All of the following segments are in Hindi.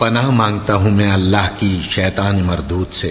पनाह मांगता हूं मैं अल्लाह की शैतान मरदूत से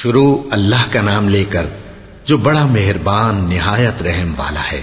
शुरू अल्लाह का नाम लेकर जो बड़ा मेहरबान निहायत रहम वाला है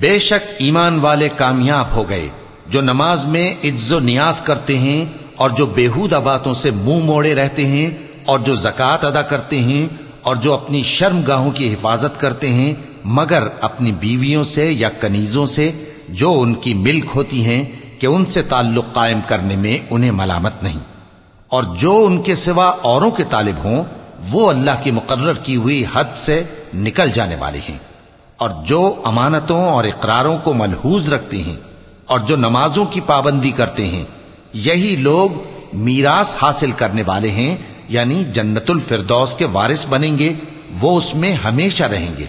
बेशक ईमान वाले कामयाब हो गए जो नमाज में इज्जो नियाज करते हैं और जो बेहूदा बातों से मुंह मोड़े रहते हैं और जो जक़ात अदा करते हैं और जो अपनी शर्मगाहों की हिफाजत करते हैं, मगर अपनी बीवियों से या कनीजों से, जो उनकी मिल्क होती हैं, कि उनसे ताल्लुक कायम करने में उन्हें मलामत नहीं। और जो उनके सिवा औरों के तालिब हों, वो अल्लाह की मुकर्र की हुई हद से निकल जाने वाले हैं। और जो अमानतों और इकरारों को मलहूज रखते हैं, और जो नमाजों की पाबंदी करते हैं, यही लोग मीरास हासिल करने वाले हैं यानी जन्नतुल फिरदौस के वारिस बनेंगे वो उसमें हमेशा रहेंगे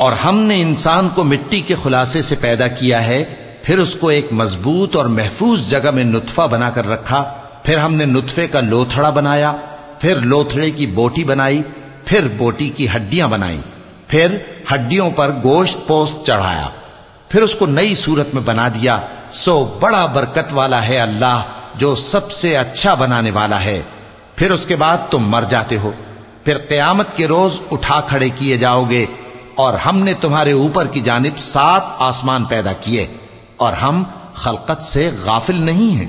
और हमने इंसान को मिट्टी के खुलासे से पैदा किया है फिर उसको एक मजबूत और महफूज जगह में नुतफा बनाकर रखा फिर हमने नुतफे का लोथड़ा बनाया फिर लोथड़े की बोटी बनाई फिर बोटी की हड्डियां बनाई फिर हड्डियों पर गोश्त पोस्त चढ़ाया फिर उसको नई सूरत में बना दिया सो बड़ा बरकत वाला है अल्लाह जो सबसे अच्छा बनाने वाला है फिर उसके बाद तुम मर जाते हो फिर कयामत के रोज उठा खड़े किए जाओगे और हमने तुम्हारे ऊपर की जानिब सात आसमान पैदा किए और हम खलकत से गाफिल नहीं हैं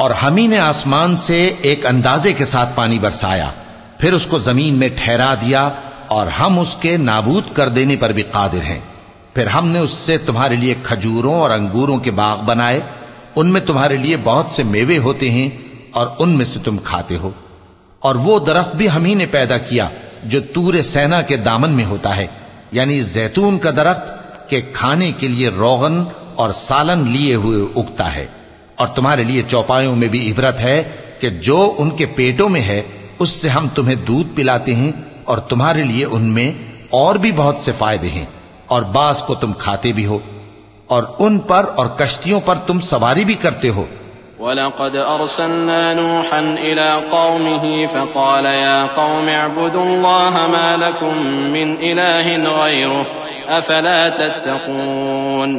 और हम ही ने आसमान से एक अंदाजे के साथ पानी बरसाया फिर उसको जमीन में ठहरा दिया और हम उसके नाबूद कर देने पर भी कादिर हैं फिर हमने उससे तुम्हारे लिए खजूरों और अंगूरों के बाग बनाए उनमें तुम्हारे लिए बहुत से मेवे होते हैं और उनमें से तुम खाते हो। और वो दरख्त भी हम ही ने पैदा किया, जो तूरे सेना के दामन में होता है। यानी जैतून का दरख्त के खाने के लिए रोगन और सालन लिए हुए उगता है। और तुम्हारे लिए चौपायों में भी इबरत है कि जो उनके पेटों में है, उससे हम तुम्हें दूध पिलाते हैं और तुम्हारे लिए उनमें और भी बहुत से फ़ायदे हैं। और बास को तुम खाते भी हो। और उन पर और कश्तियों पर तुम सवारी भी करते हो वलक़द अरसलना नूहन इला कौमिही फ़क़ाल या कौम अअबुदुल्लाह मा लकुम मिन इलाहिन गैरुह अफला तत्तकून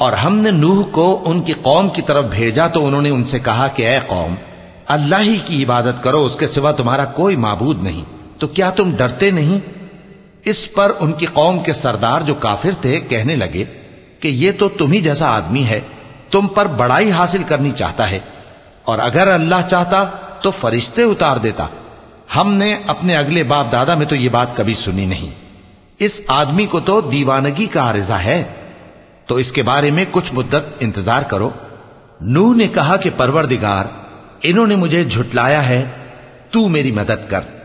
और हमने नूह को उनकी कौम की तरफ भेजा तो उन्होंने उनसे कहा कि ऐ कौम अल्लाह ही की इबादत करो, उसके सिवा तुम्हारा कोई माबूद नहीं। तो क्या तुम डरते नहीं? इस पर उनकी कौम के सरदार जो काफिर थे कहने लगे कि ये तो तुम ही जैसा आदमी है, तुम पर बड़ाई हासिल करनी चाहता है। और अगर अल्लाह चाहता तो फरिश्ते उतार देता। हमने अपने अगले बाप दादा में तो ये बात कभी सुनी नहीं। इस आदमी को तो दीवानगी का आरिजा है। तो इसके बारे में कुछ मुद्दत इंतज़ार करो। नूह ने कहा कि परवरदिगार इन्होंने मुझे झुटलाया है तू मेरी मदद कर।